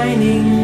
shining.